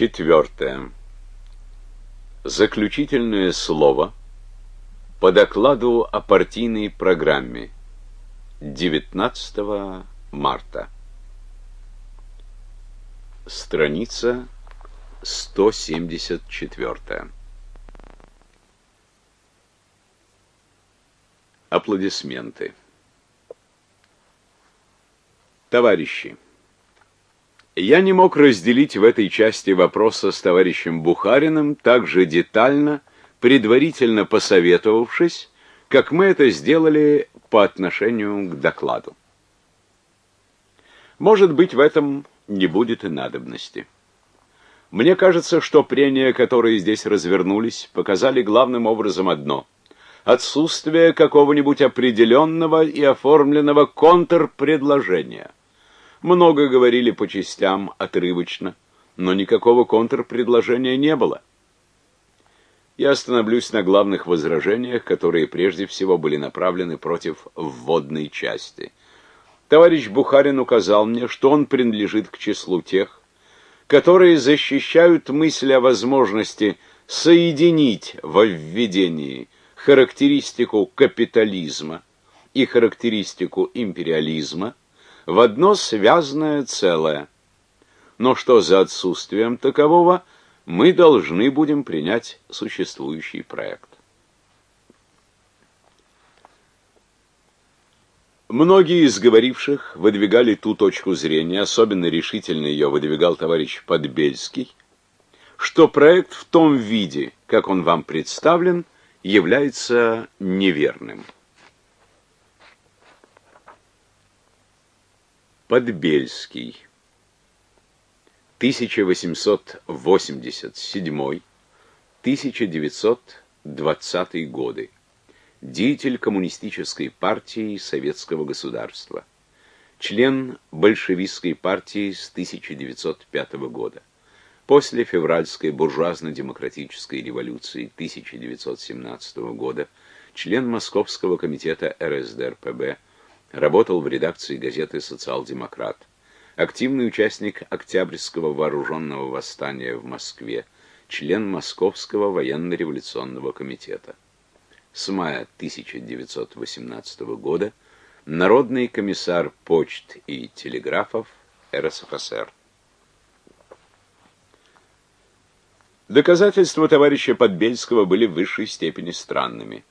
Четвертое. Заключительное слово по докладу о партийной программе 19 марта. Страница 174. Аплодисменты. Товарищи, я не мог разделить в этой части вопроса с товарищем Бухариным так же детально, предварительно посоветовавшись, как мы это сделали по отношению к докладу. Может быть, в этом не будет и надобности. Мне кажется, что прения, которые здесь развернулись, показали главным образом одно — отсутствие какого-нибудь определенного и оформленного контрпредложения — много говорили по частям, отрывочно, но никакого контрпредложения не было. Я остановлюсь на главных возражениях, которые прежде всего были направлены против вводной части. Товарищ Бухарин указал мне, что он принадлежит к числу тех, которые защищают мысль о возможности соединить во введении характеристику капитализма и характеристику империализма, в одно связанное целое. Но что за отсутствием такового, мы должны будем принять существующий проект. Многие из говоривших выдвигали ту точку зрения, особенно решительно ее выдвигал товарищ Подбельский, что проект в том виде, как он вам представлен, является неверным. Подбельский. 1887-1920 годы. Деятель коммунистической партии Советского государства. Член большевистской партии с 1905 года. После февральской буржуазно-демократической революции 1917 года член Московского комитета РСДРПб Работал в редакции газеты «Социал-демократ». Активный участник Октябрьского вооруженного восстания в Москве, член Московского военно-революционного комитета. С мая 1918 года народный комиссар почт и телеграфов РСФСР. Доказательства товарища Подбельского были в высшей степени странными.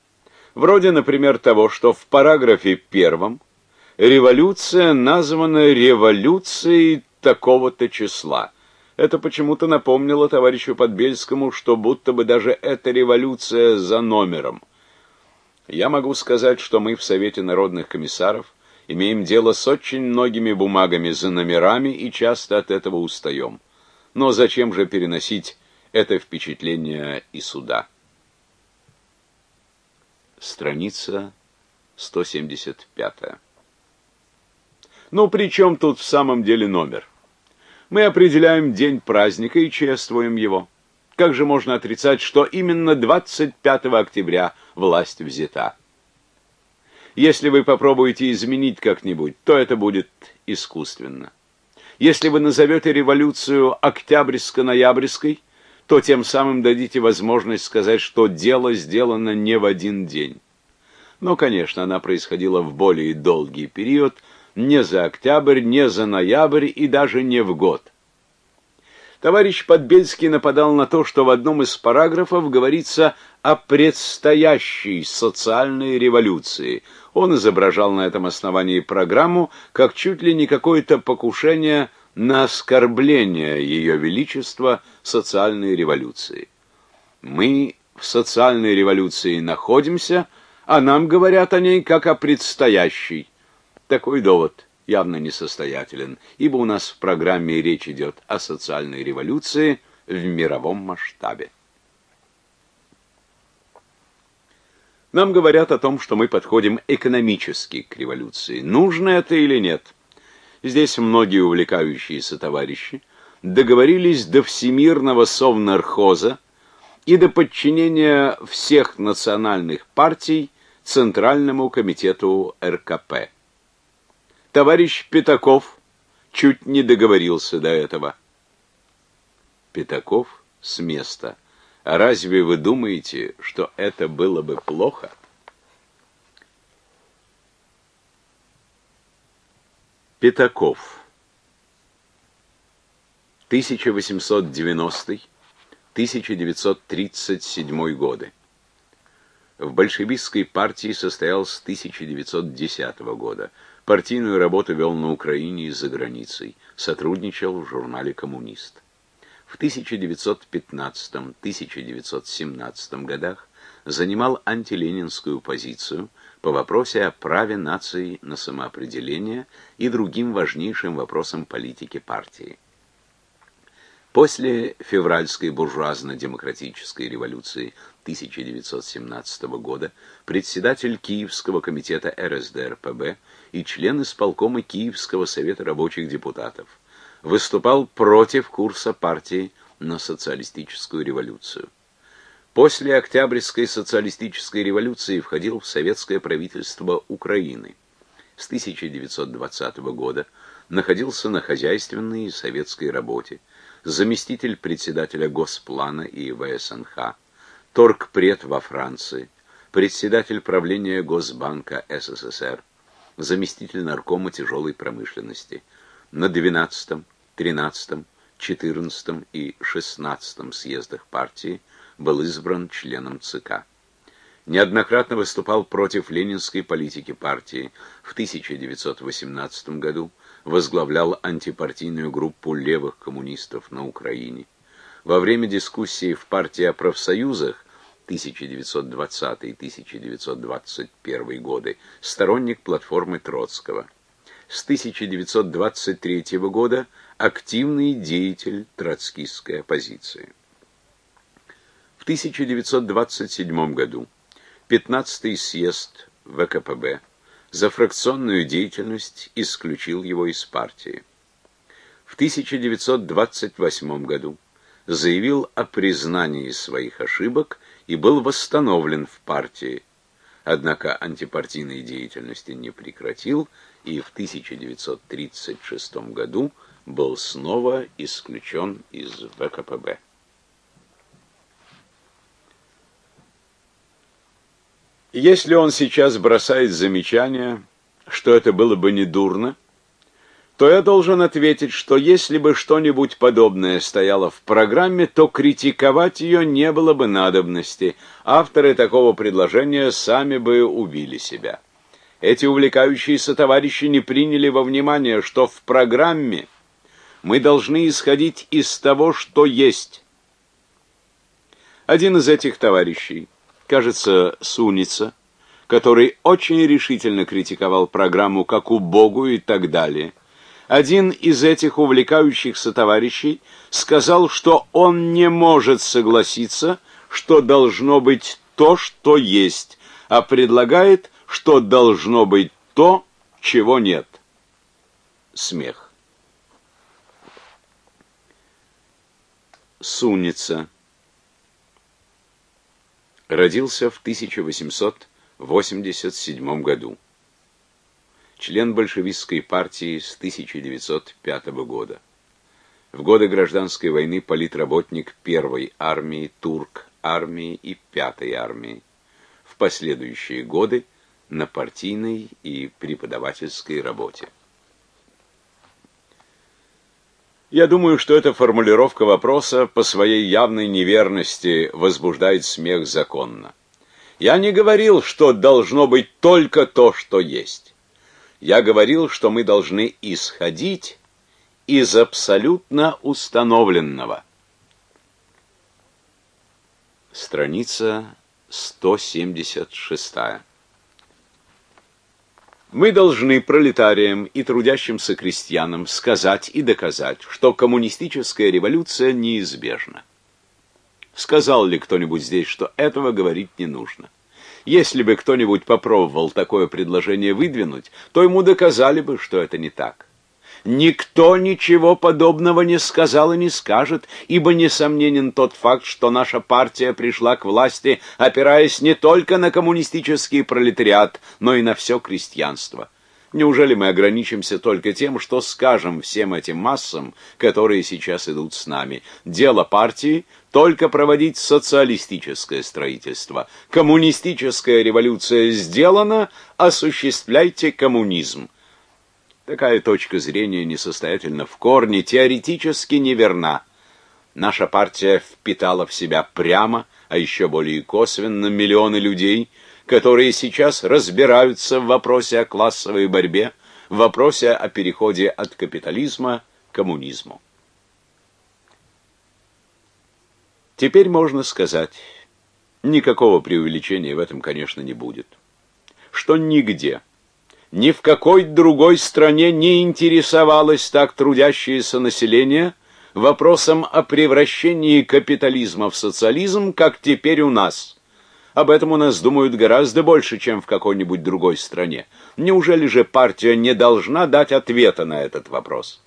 Вроде, например, того, что в параграфе первом революция названа революцией такого-то числа. Это почему-то напомнило товарищу Подбельскому, что будто бы даже эта революция за номером. Я могу сказать, что мы в Совете народных комиссаров имеем дело с очень многими бумагами за номерами и часто от этого устаем. Но зачем же переносить это впечатление и сюда? Страница 175. Ну, при чем тут в самом деле номер? Мы определяем день праздника и чествуем его. Как же можно отрицать, что именно 25 октября власть взята? Если вы попробуете изменить как-нибудь, то это будет искусственно. Если вы назовете революцию октябрьско-ноябрьской, то тем самым дадите возможность сказать, что дело сделано не в один день. Но, конечно, она происходила в более долгий период – не за октябрь, не за ноябрь и даже не в год. Товарищ Подбельский нападал на то, что в одном из параграфов говорится о предстоящей социальной революции. Он изображал на этом основании программу как чуть ли не какое-то покушение на оскорбление ее величества социальной революции. Мы в социальной революции находимся, а нам говорят о ней как о предстоящей. Такой довод явно несостоятелен, ибо у нас в программе речь идет о социальной революции в мировом масштабе. Нам говорят о том, что мы подходим экономически к революции. Нужно это или нет? Здесь многие увлекающиеся товарищи договорились до всемирного совнархоза и до подчинения всех национальных партий Центральному комитету РКП товарищ Пятаков чуть не договорился до этого. Пятаков с места. А разве вы думаете, что это было бы плохо? Пятаков 1890-1937 годы. В большевистской партии состоял с 1910 года. Партийную работу вел на Украине и за границей. Сотрудничал в журнале «Коммунист». В 1915-1917 годах занимал антиленинскую позицию по вопросе о праве нации на самоопределение и другим важнейшим вопросам политики партии. После февральской буржуазно-демократической революции 1917 года председатель Киевского комитета РСДРПб и член исполкома Киевского совета рабочих депутатов выступал против курса партии на социалистическую революцию. После Октябрьской социалистической революции входил в советское правительство Украины. С 1920 года находился на хозяйственной и советской работе, заместитель председателя Госплана и ВСНХ, торгпред во Франции, председатель правления Госбанка СССР, заместитель наркома тяжелой промышленности. На 12, 13, 14 и 16 съездах партии был избран членом ЦК. Неоднократно выступал против ленинской политики партии. В 1918 году возглавлял антипартийную группу левых коммунистов на Украине. Во время дискуссии в партии о профсоюзах 1920-1921 годы сторонник платформы Троцкого. С 1923 года активный деятель троцкистской оппозиции. В 1927 году 15-й съезд ВКПБ за фракционную деятельность исключил его из партии. В 1928 году заявил о признании своих ошибок и был восстановлен в партии. Однако антипартийной деятельности не прекратил и в 1936 году был снова исключен из ВКПБ. Если он сейчас бросает замечание, что это было бы недурно, то я должен ответить, что если бы что-нибудь подобное стояло в программе, то критиковать ее не было бы надобности. Авторы такого предложения сами бы убили себя. Эти увлекающиеся товарищи не приняли во внимание, что в программе мы должны исходить из того, что есть. Один из этих товарищей, кажется, Суница, который очень решительно критиковал программу как убогую и так далее, один из этих увлекающихся товарищей сказал, что он не может согласиться, что должно быть то, что есть, а предлагает, что должно быть то, чего нет. Смех. Суница. Родился в 1887 году член большевистской партии с 1905 года. В годы гражданской войны политработник первой армии, турк армии и пятой армии. В последующие годы на партийной и преподавательской работе. Я думаю, что эта формулировка вопроса по своей явной неверности возбуждает смех законно. Я не говорил, что должно быть только то, что есть я говорил, что мы должны исходить из абсолютно установленного. Страница 176. Мы должны пролетариям и трудящимся крестьянам сказать и доказать, что коммунистическая революция неизбежна. Сказал ли кто-нибудь здесь, что этого говорить не нужно? Если бы кто-нибудь попробовал такое предложение выдвинуть, то ему доказали бы, что это не так. Никто ничего подобного не сказал и не скажет, ибо несомненен тот факт, что наша партия пришла к власти, опираясь не только на коммунистический пролетариат, но и на все крестьянство. Неужели мы ограничимся только тем, что скажем всем этим массам, которые сейчас идут с нами? Дело партии только проводить социалистическое строительство. Коммунистическая революция сделана, осуществляйте коммунизм. Такая точка зрения несостоятельна в корне, теоретически неверна. Наша партия впитала в себя прямо, а еще более косвенно миллионы людей – которые сейчас разбираются в вопросе о классовой борьбе, в вопросе о переходе от капитализма к коммунизму. Теперь можно сказать, никакого преувеличения в этом, конечно, не будет, что нигде, ни в какой другой стране не интересовалось так трудящееся население вопросом о превращении капитализма в социализм, как теперь у нас – об этом у нас думают гораздо больше, чем в какой-нибудь другой стране. Неужели же партия не должна дать ответа на этот вопрос?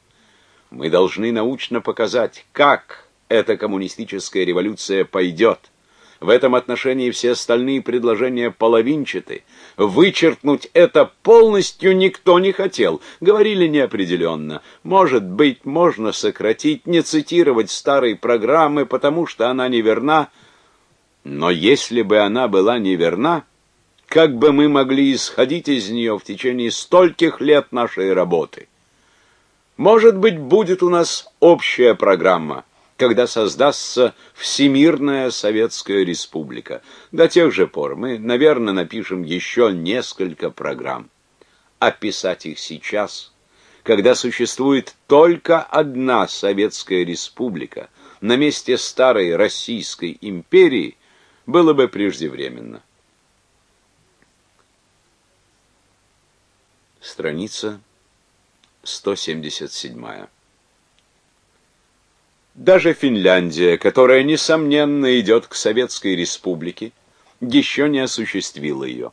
Мы должны научно показать, как эта коммунистическая революция пойдет. В этом отношении все остальные предложения половинчаты. Вычеркнуть это полностью никто не хотел. Говорили неопределенно. Может быть, можно сократить, не цитировать старые программы, потому что она неверна. Но если бы она была неверна, как бы мы могли исходить из нее в течение стольких лет нашей работы? Может быть, будет у нас общая программа, когда создастся Всемирная Советская Республика. До тех же пор мы, наверное, напишем еще несколько программ. А писать их сейчас, когда существует только одна Советская Республика, на месте старой Российской империи – было бы преждевременно. Страница 177. Даже Финляндия, которая, несомненно, идет к Советской Республике, еще не осуществила ее.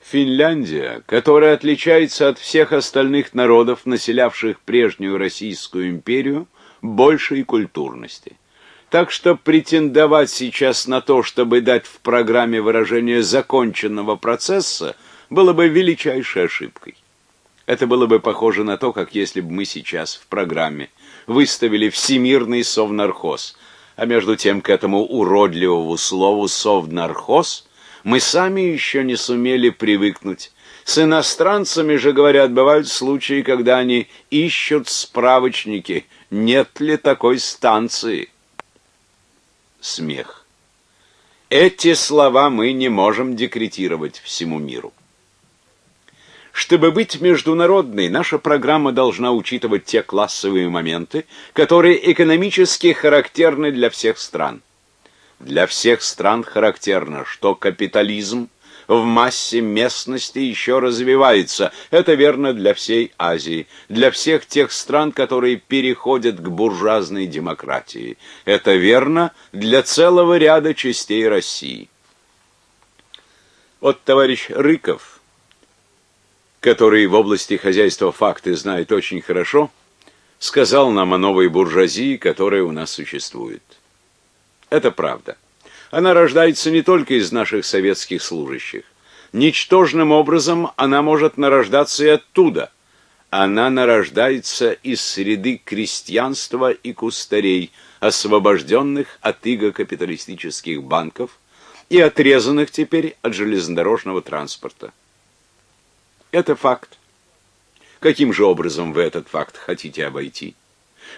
Финляндия, которая отличается от всех остальных народов, населявших прежнюю Российскую империю, большей культурности – так что претендовать сейчас на то, чтобы дать в программе выражение законченного процесса, было бы величайшей ошибкой. Это было бы похоже на то, как если бы мы сейчас в программе выставили Всемирный совнархоз, а между тем к этому уродливому слову совнархоз мы сами еще не сумели привыкнуть. С иностранцами же, говорят, бывают случаи, когда они ищут справочники, нет ли такой станции смех. Эти слова мы не можем декретировать всему миру. Чтобы быть международной, наша программа должна учитывать те классовые моменты, которые экономически характерны для всех стран. Для всех стран характерно, что капитализм в массе местности еще развивается. Это верно для всей Азии, для всех тех стран, которые переходят к буржуазной демократии. Это верно для целого ряда частей России. Вот товарищ Рыков, который в области хозяйства факты знает очень хорошо, сказал нам о новой буржуазии, которая у нас существует. Это правда. Она рождается не только из наших советских служащих. Ничтожным образом она может нарождаться и оттуда. Она нарождается из среды крестьянства и кустарей, освобожденных от иго капиталистических банков и отрезанных теперь от железнодорожного транспорта. Это факт. Каким же образом вы этот факт хотите обойти?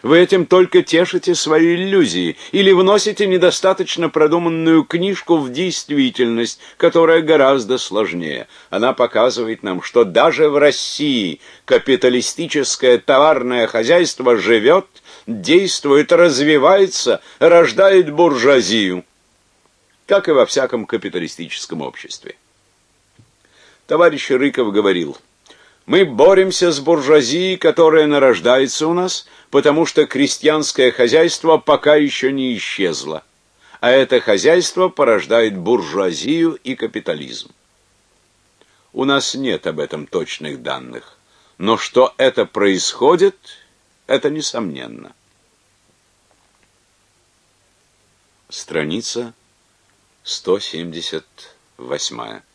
Вы этим только тешите свои иллюзии или вносите недостаточно продуманную книжку в действительность, которая гораздо сложнее. Она показывает нам, что даже в России капиталистическое товарное хозяйство живет, действует, развивается, рождает буржуазию, как и во всяком капиталистическом обществе. Товарищ Рыков говорил: "Мы боремся с буржуазией, которая нарождается у нас, потому что крестьянское хозяйство пока еще не исчезло, а это хозяйство порождает буржуазию и капитализм. У нас нет об этом точных данных, но что это происходит, это несомненно. Страница 178.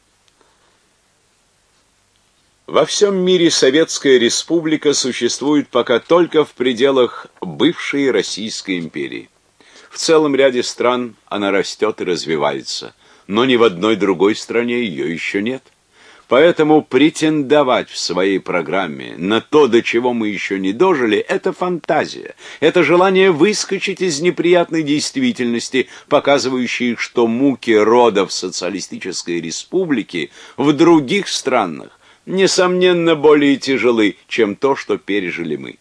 Во всем мире Советская Республика существует пока только в пределах бывшей Российской империи. В целом ряде стран она растет и развивается, но ни в одной другой стране ее еще нет. Поэтому претендовать в своей программе на то, до чего мы еще не дожили, это фантазия. Это желание выскочить из неприятной действительности, показывающей, что муки рода в социалистической республике в других странах несомненно, более тяжелы, чем то, что пережили мы.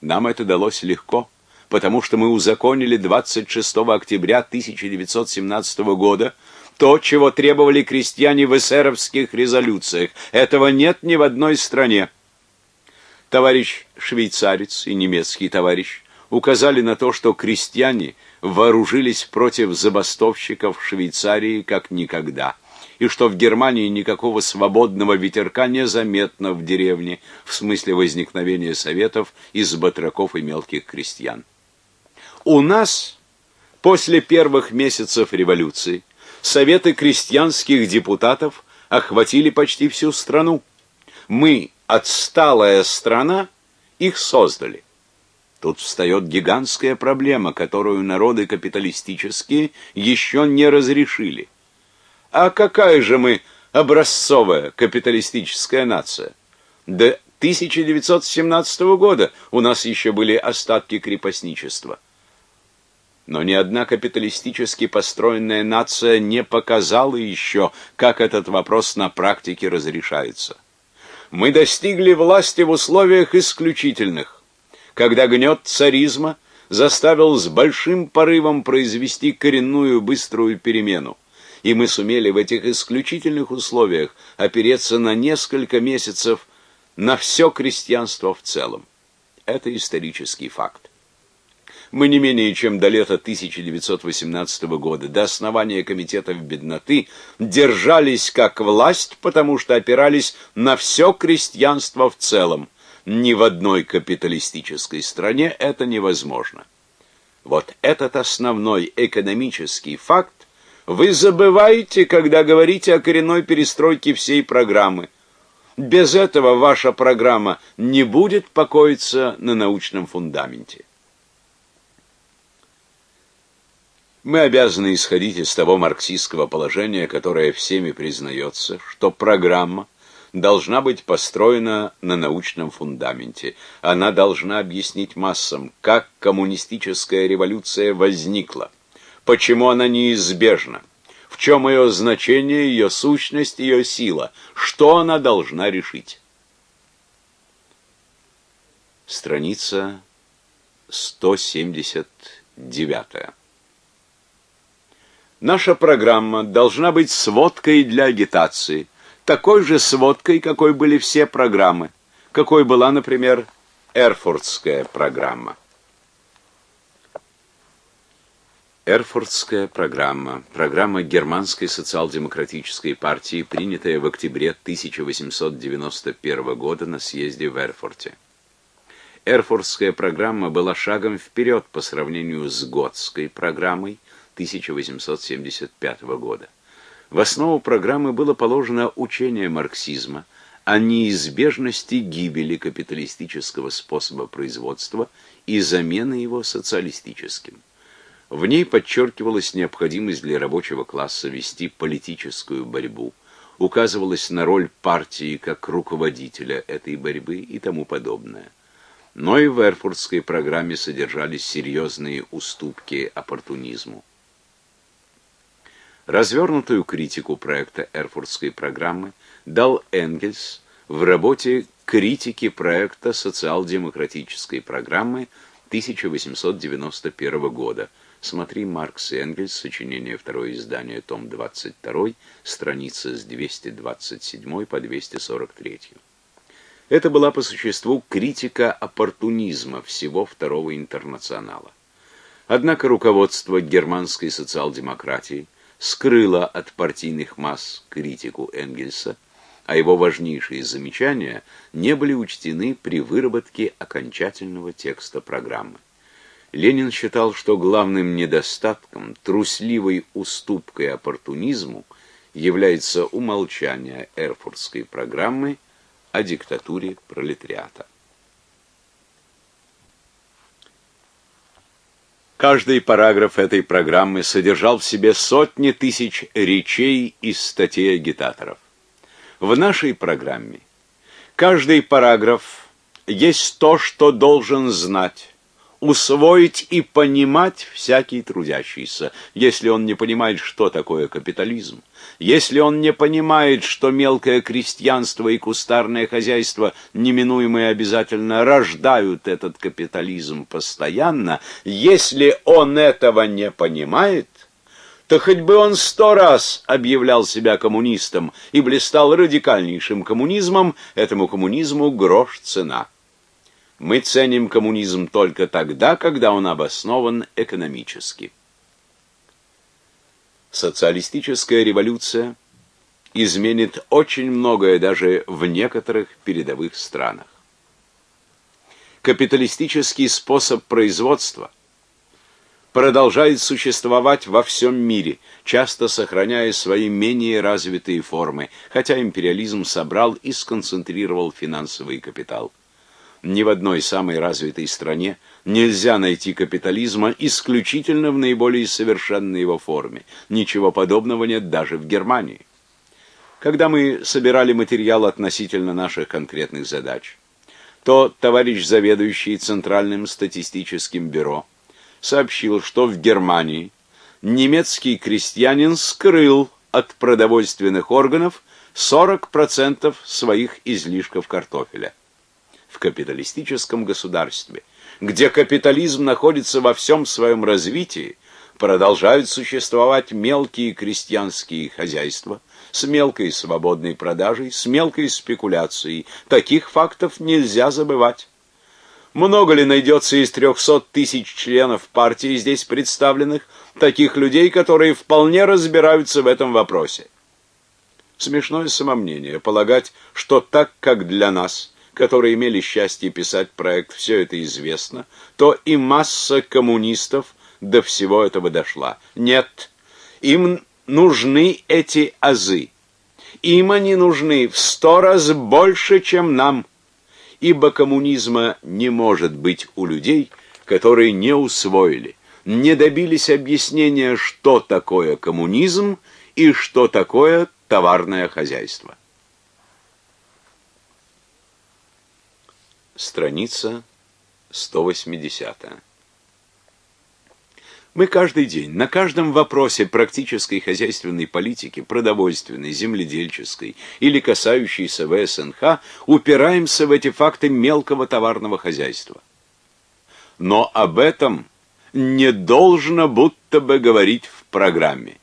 Нам это далось легко, потому что мы узаконили 26 октября 1917 года то, чего требовали крестьяне в эсеровских резолюциях. Этого нет ни в одной стране. Товарищ швейцарец и немецкий товарищ указали на то, что крестьяне вооружились против забастовщиков в Швейцарии как никогда – и что в Германии никакого свободного ветерка не заметно в деревне в смысле возникновения советов из батраков и мелких крестьян. У нас после первых месяцев революции советы крестьянских депутатов охватили почти всю страну. Мы, отсталая страна, их создали. Тут встает гигантская проблема, которую народы капиталистические еще не разрешили. А какая же мы образцовая капиталистическая нация? До 1917 года у нас еще были остатки крепостничества. Но ни одна капиталистически построенная нация не показала еще, как этот вопрос на практике разрешается. Мы достигли власти в условиях исключительных, когда гнет царизма заставил с большим порывом произвести коренную быструю перемену и мы сумели в этих исключительных условиях опереться на несколько месяцев на все крестьянство в целом. Это исторический факт. Мы не менее чем до лета 1918 года, до основания комитетов бедноты, держались как власть, потому что опирались на все крестьянство в целом. Ни в одной капиталистической стране это невозможно. Вот этот основной экономический факт вы забываете, когда говорите о коренной перестройке всей программы. Без этого ваша программа не будет покоиться на научном фундаменте. Мы обязаны исходить из того марксистского положения, которое всеми признается, что программа должна быть построена на научном фундаменте. Она должна объяснить массам, как коммунистическая революция возникла почему она неизбежна, в чем ее значение, ее сущность, ее сила, что она должна решить. Страница 179. Наша программа должна быть сводкой для агитации, такой же сводкой, какой были все программы, какой была, например, Эрфуртская программа. Эрфуртская программа, программа Германской социал-демократической партии, принятая в октябре 1891 года на съезде в Эрфурте. Эрфуртская программа была шагом вперед по сравнению с Готской программой 1875 года. В основу программы было положено учение марксизма о неизбежности гибели капиталистического способа производства и замены его социалистическим. В ней подчеркивалась необходимость для рабочего класса вести политическую борьбу, указывалась на роль партии как руководителя этой борьбы и тому подобное. Но и в Эрфуртской программе содержались серьезные уступки оппортунизму. Развернутую критику проекта Эрфуртской программы дал Энгельс в работе «Критики проекта социал-демократической программы» 1891 года, Смотри Маркс и Энгельс, сочинение, второе издание, том 22, страницы с 227 по 243. Это была по существу критика оппортунизма всего второго интернационала. Однако руководство германской социал-демократии скрыло от партийных масс критику Энгельса, а его важнейшие замечания не были учтены при выработке окончательного текста программы. Ленин считал, что главным недостатком, трусливой уступкой оппортунизму является умолчание Эрфуртской программы о диктатуре пролетариата. Каждый параграф этой программы содержал в себе сотни тысяч речей и статей агитаторов. В нашей программе каждый параграф есть то, что должен знать усвоить и понимать всякий трудящийся, если он не понимает, что такое капитализм, если он не понимает, что мелкое крестьянство и кустарное хозяйство неминуемо и обязательно рождают этот капитализм постоянно, если он этого не понимает, то хоть бы он сто раз объявлял себя коммунистом и блистал радикальнейшим коммунизмом, этому коммунизму грош цена. Мы ценим коммунизм только тогда, когда он обоснован экономически. Социалистическая революция изменит очень многое даже в некоторых передовых странах. Капиталистический способ производства продолжает существовать во всем мире, часто сохраняя свои менее развитые формы, хотя империализм собрал и сконцентрировал финансовый капитал. Ни в одной самой развитой стране нельзя найти капитализма исключительно в наиболее совершенной его форме. Ничего подобного нет даже в Германии. Когда мы собирали материал относительно наших конкретных задач, то товарищ заведующий Центральным статистическим бюро сообщил, что в Германии немецкий крестьянин скрыл от продовольственных органов 40% своих излишков картофеля в капиталистическом государстве, где капитализм находится во всем своем развитии, продолжают существовать мелкие крестьянские хозяйства с мелкой свободной продажей, с мелкой спекуляцией. Таких фактов нельзя забывать. Много ли найдется из 300 тысяч членов партии здесь представленных таких людей, которые вполне разбираются в этом вопросе? Смешное самомнение полагать, что так как для нас которые имели счастье писать проект, все это известно, то и масса коммунистов до всего этого дошла. Нет, им нужны эти азы. Им они нужны в сто раз больше, чем нам, ибо коммунизма не может быть у людей, которые не усвоили, не добились объяснения, что такое коммунизм и что такое товарное хозяйство. Страница 180. Мы каждый день на каждом вопросе практической хозяйственной политики, продовольственной, земледельческой или касающейся ВСНХ упираемся в эти факты мелкого товарного хозяйства. Но об этом не должно будто бы говорить в программе.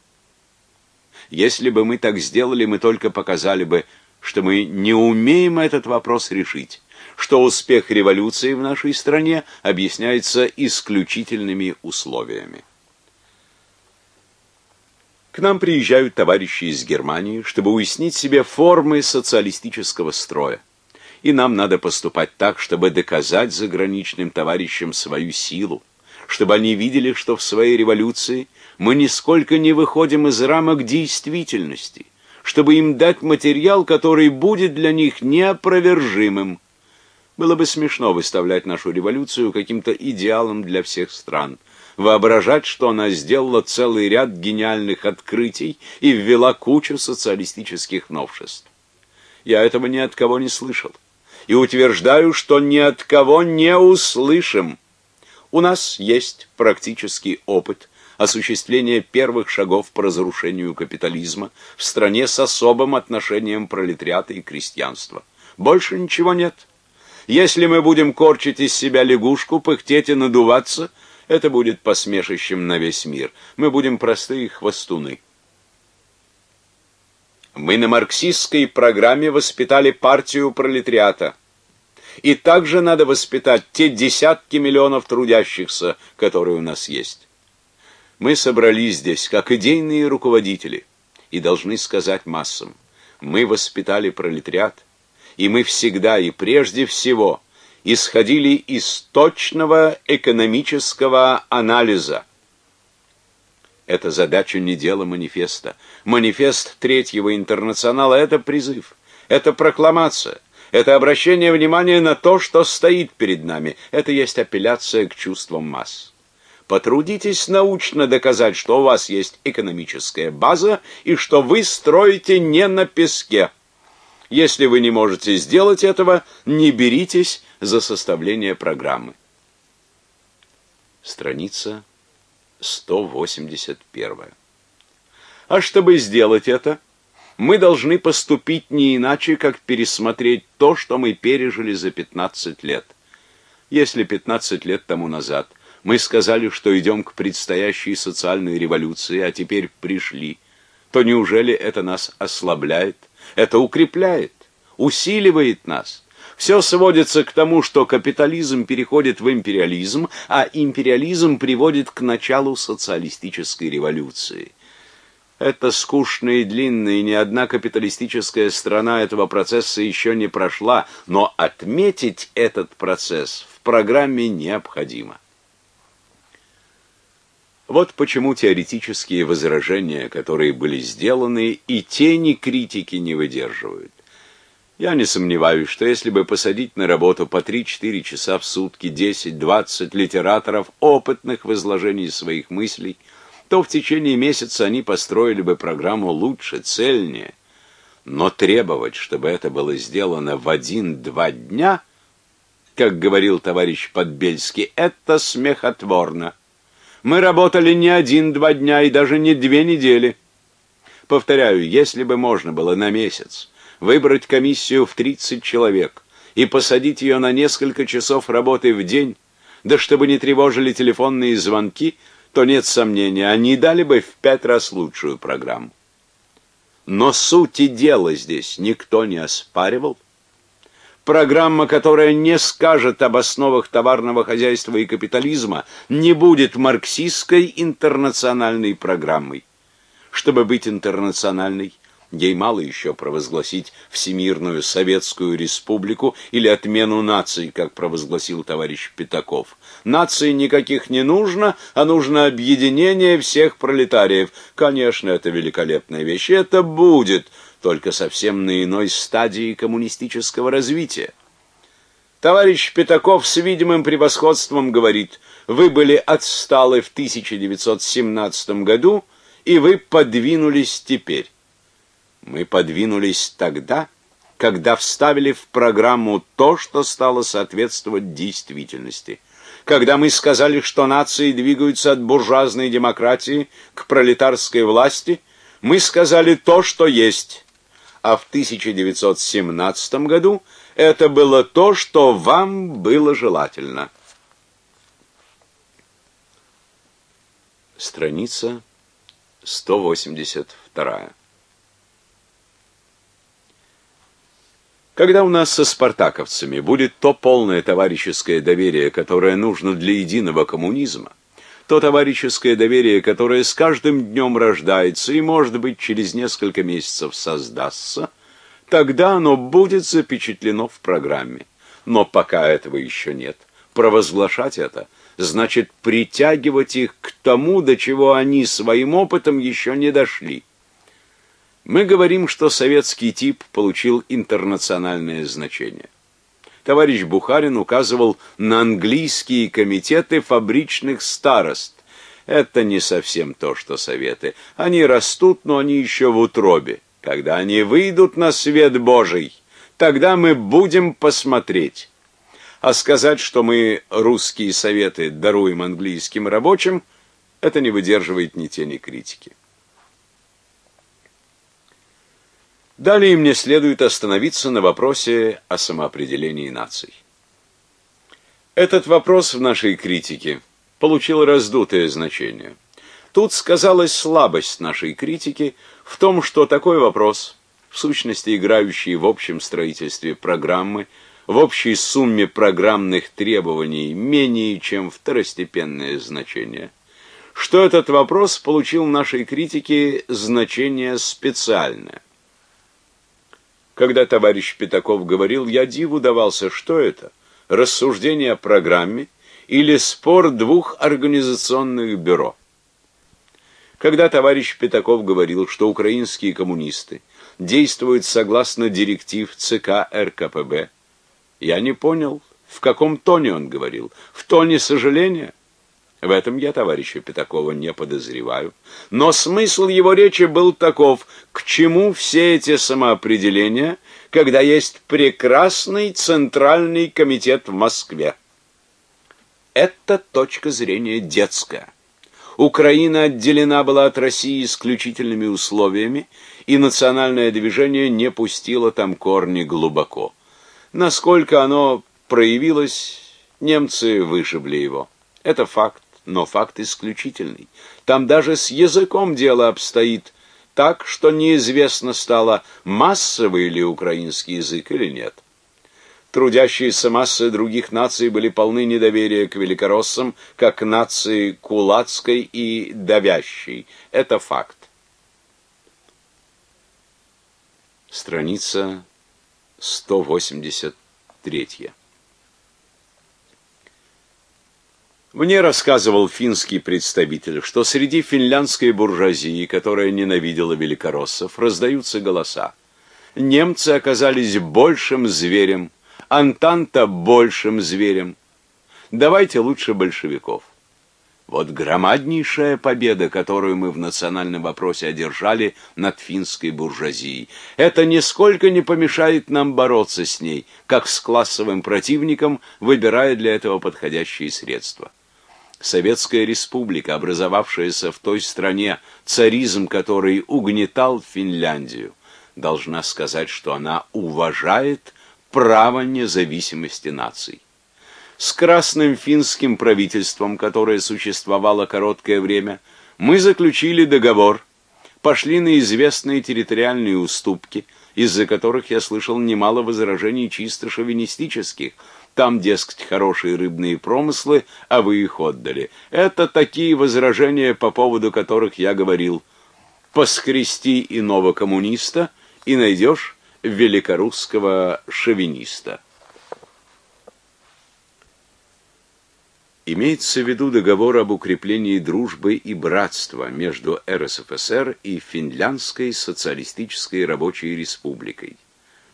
Если бы мы так сделали, мы только показали бы, что мы не умеем этот вопрос решить что успех революции в нашей стране объясняется исключительными условиями. К нам приезжают товарищи из Германии, чтобы уяснить себе формы социалистического строя. И нам надо поступать так, чтобы доказать заграничным товарищам свою силу, чтобы они видели, что в своей революции мы нисколько не выходим из рамок действительности, чтобы им дать материал, который будет для них неопровержимым, было бы смешно выставлять нашу революцию каким-то идеалом для всех стран, воображать, что она сделала целый ряд гениальных открытий и ввела кучу социалистических новшеств. Я этого ни от кого не слышал. И утверждаю, что ни от кого не услышим. У нас есть практический опыт осуществления первых шагов по разрушению капитализма в стране с особым отношением пролетариата и крестьянства. Больше ничего нет. Если мы будем корчить из себя лягушку, пыхтеть и надуваться, это будет посмешищем на весь мир. Мы будем простые хвостуны. Мы на марксистской программе воспитали партию пролетариата. И также надо воспитать те десятки миллионов трудящихся, которые у нас есть. Мы собрались здесь как идейные руководители и должны сказать массам: мы воспитали пролетариат, и мы всегда и прежде всего исходили из точного экономического анализа. Это задача не дела манифеста. Манифест Третьего интернационала это призыв, это прокламация. Это обращение внимания на то, что стоит перед нами. Это есть апелляция к чувствам масс. Потрудитесь научно доказать, что у вас есть экономическая база и что вы строите не на песке. Если вы не можете сделать этого, не беритесь за составление программы. Страница 181. А чтобы сделать это, мы должны поступить не иначе, как пересмотреть то, что мы пережили за 15 лет. Если 15 лет тому назад мы сказали, что идем к предстоящей социальной революции, а теперь пришли, то неужели это нас ослабляет? Это укрепляет, усиливает нас. Все сводится к тому, что капитализм переходит в империализм, а империализм приводит к началу социалистической революции. Это скучно и длинно, ни одна капиталистическая страна этого процесса еще не прошла, но отметить этот процесс в программе необходимо. Вот почему теоретические возражения, которые были сделаны, и тени критики не выдерживают. Я не сомневаюсь, что если бы посадить на работу по 3-4 часа в сутки 10-20 литераторов, опытных в изложении своих мыслей, то в течение месяца они построили бы программу лучше, цельнее. Но требовать, чтобы это было сделано в один-два дня, как говорил товарищ Подбельский, это смехотворно. Мы работали не один-два дня и даже не две недели. Повторяю, если бы можно было на месяц выбрать комиссию в 30 человек и посадить ее на несколько часов работы в день, да чтобы не тревожили телефонные звонки, то нет сомнения, они дали бы в пять раз лучшую программу. Но сути дела здесь никто не оспаривал. Программа, которая не скажет об основах товарного хозяйства и капитализма, не будет марксистской интернациональной программой. Чтобы быть интернациональной, ей мало еще провозгласить Всемирную Советскую Республику или отмену наций, как провозгласил товарищ Пятаков. Наций никаких не нужно, а нужно объединение всех пролетариев. Конечно, это великолепная вещь, это будет – только совсем на иной стадии коммунистического развития. Товарищ Пятаков с видимым превосходством говорит: "Вы были отсталы в 1917 году, и вы подвинулись теперь". Мы подвинулись тогда, когда вставили в программу то, что стало соответствовать действительности. Когда мы сказали, что нации двигаются от буржуазной демократии к пролетарской власти, мы сказали то, что есть а в 1917 году это было то, что вам было желательно. Страница 182. Когда у нас со спартаковцами будет то полное товарищеское доверие, которое нужно для единого коммунизма, то товарищеское доверие, которое с каждым днем рождается и, может быть, через несколько месяцев создастся, тогда оно будет запечатлено в программе. Но пока этого еще нет. Провозглашать это значит притягивать их к тому, до чего они своим опытом еще не дошли. Мы говорим, что советский тип получил интернациональное значение товарищ Бухарин указывал на английские комитеты фабричных старост. Это не совсем то, что советы. Они растут, но они еще в утробе. Когда они выйдут на свет Божий, тогда мы будем посмотреть. А сказать, что мы русские советы даруем английским рабочим, это не выдерживает ни тени критики. Далее мне следует остановиться на вопросе о самоопределении наций. Этот вопрос в нашей критике получил раздутое значение. Тут сказалась слабость нашей критики в том, что такой вопрос, в сущности играющий в общем строительстве программы, в общей сумме программных требований менее чем второстепенное значение, что этот вопрос получил нашей критике значение специальное. Когда товарищ Пятаков говорил, я диву давался, что это? Рассуждение о программе или спор двух организационных бюро? Когда товарищ Пятаков говорил, что украинские коммунисты действует согласно директив ЦК РКПБ. Я не понял, в каком тоне он говорил. В тоне сожаления? В этом я товарища Пятакова не подозреваю. Но смысл его речи был таков, к чему все эти самоопределения, когда есть прекрасный Центральный комитет в Москве. Это точка зрения детская. Украина отделена была от России исключительными условиями, и национальное движение не пустило там корни глубоко. Насколько оно проявилось, немцы вышибли его. Это факт, но факт исключительный. Там даже с языком дело обстоит так, что неизвестно стало, массовый ли украинский язык или нет. Трудящиеся массы других наций были полны недоверия к великороссам, как нации кулацкой и давящей. Это факт. Страница 183. Мне рассказывал финский представитель, что среди финляндской буржуазии, которая ненавидела великороссов, раздаются голоса. Немцы оказались большим зверем, Антанта большим зверем. Давайте лучше большевиков. Вот громаднейшая победа, которую мы в национальном вопросе одержали над финской буржуазией. Это нисколько не помешает нам бороться с ней, как с классовым противником, выбирая для этого подходящие средства. Советская республика, образовавшаяся в той стране, царизм который угнетал Финляндию, должна сказать, что она уважает право независимости наций. С красным финским правительством, которое существовало короткое время, мы заключили договор, пошли на известные территориальные уступки, из-за которых я слышал немало возражений чисто шовинистических – там, дескать, хорошие рыбные промыслы, а вы их отдали. Это такие возражения, по поводу которых я говорил. Поскрести иного коммуниста и найдешь великорусского шовиниста. Имеется в виду договор об укреплении дружбы и братства между РСФСР и Финляндской социалистической рабочей республикой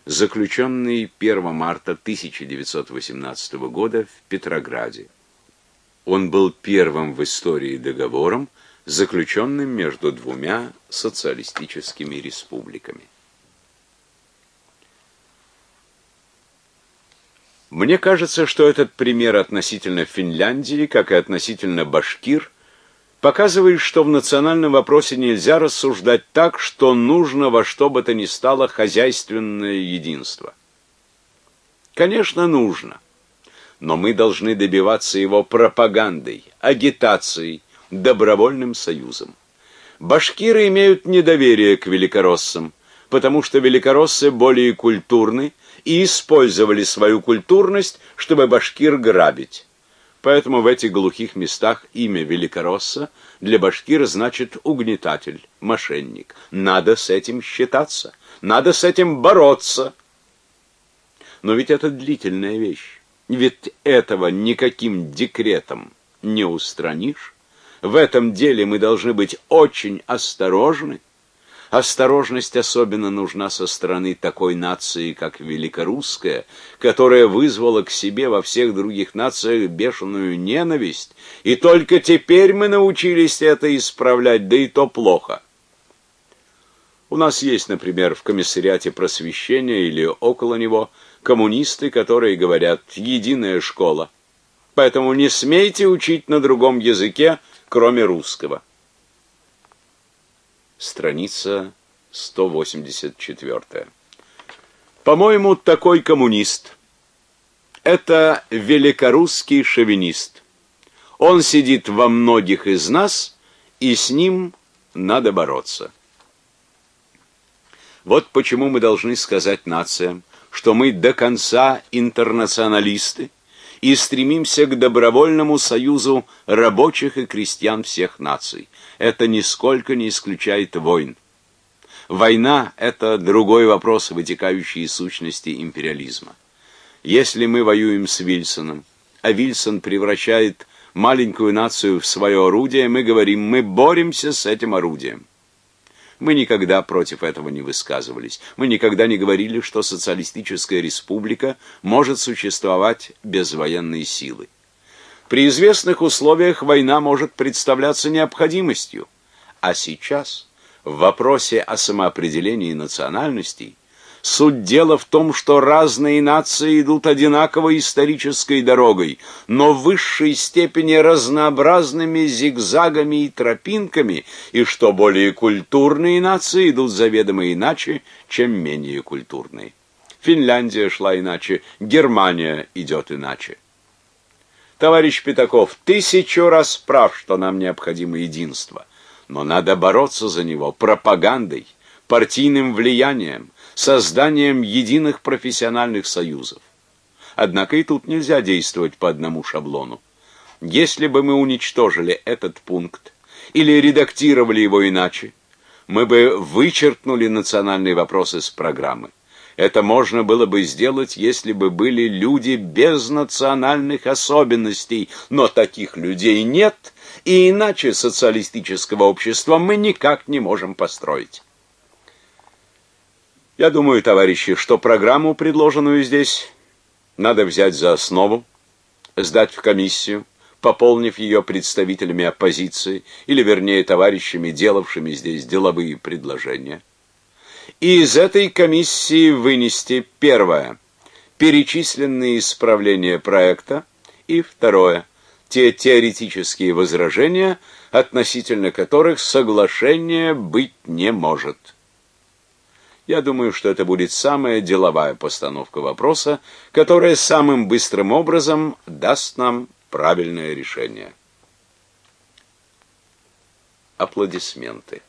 заключенный 1 марта 1918 года в Петрограде. Он был первым в истории договором, заключенным между двумя социалистическими республиками. Мне кажется, что этот пример относительно Финляндии, как и относительно башкир, показывает, что в национальном вопросе нельзя рассуждать так, что нужно во что бы то ни стало хозяйственное единство. Конечно, нужно. Но мы должны добиваться его пропагандой, агитацией, добровольным союзом. Башкиры имеют недоверие к великороссам, потому что великороссы более культурны и использовали свою культурность, чтобы башкир грабить. Поэтому в этих глухих местах имя Великоросса для башкира значит угнетатель, мошенник. Надо с этим считаться, надо с этим бороться. Но ведь это длительная вещь. Ведь этого никаким декретом не устранишь. В этом деле мы должны быть очень осторожны. Осторожность особенно нужна со стороны такой нации, как великорусская, которая вызвала к себе во всех других нациях бешеную ненависть, и только теперь мы научились это исправлять, да и то плохо. У нас есть, например, в комиссариате просвещения или около него коммунисты, которые говорят «единая школа». Поэтому не смейте учить на другом языке, кроме русского страница 184. По-моему, такой коммунист это великорусский шовинист. Он сидит во многих из нас, и с ним надо бороться. Вот почему мы должны сказать нациям, что мы до конца интернационалисты и стремимся к добровольному союзу рабочих и крестьян всех наций это нисколько не исключает войн. Война это другой вопрос, вытекающий из сущности империализма. Если мы воюем с Вильсоном, а Вильсон превращает маленькую нацию в свое орудие, мы говорим: мы боремся с этим орудием. Мы никогда против этого не высказывались. Мы никогда не говорили, что социалистическая республика может существовать без военной силы. При известных условиях война может представляться необходимостью. А сейчас, в вопросе о самоопределении национальностей, Суть дела в том, что разные нации идут одинаковой исторической дорогой, но в высшей степени разнообразными зигзагами и тропинками, и что более культурные нации идут заведомо иначе, чем менее культурные. Финляндия шла иначе, Германия идет иначе. Товарищ Пятаков, тысячу раз прав, что нам необходимо единство, но надо бороться за него пропагандой, партийным влиянием, созданием единых профессиональных союзов. Однако и тут нельзя действовать по одному шаблону. Если бы мы уничтожили этот пункт или редактировали его иначе, мы бы вычеркнули национальные вопросы с программы. Это можно было бы сделать, если бы были люди без национальных особенностей, но таких людей нет, и иначе социалистического общества мы никак не можем построить. Я думаю, товарищи, что программу, предложенную здесь, надо взять за основу, сдать в комиссию, пополнив ее представителями оппозиции, или, вернее, товарищами, делавшими здесь деловые предложения. И из этой комиссии вынести первое перечисленные исправления проекта и второе те теоретические возражения, относительно которых соглашение быть не может. Я думаю, что это будет самая деловая постановка вопроса, которая самым быстрым образом даст нам правильное решение. Аплодисменты.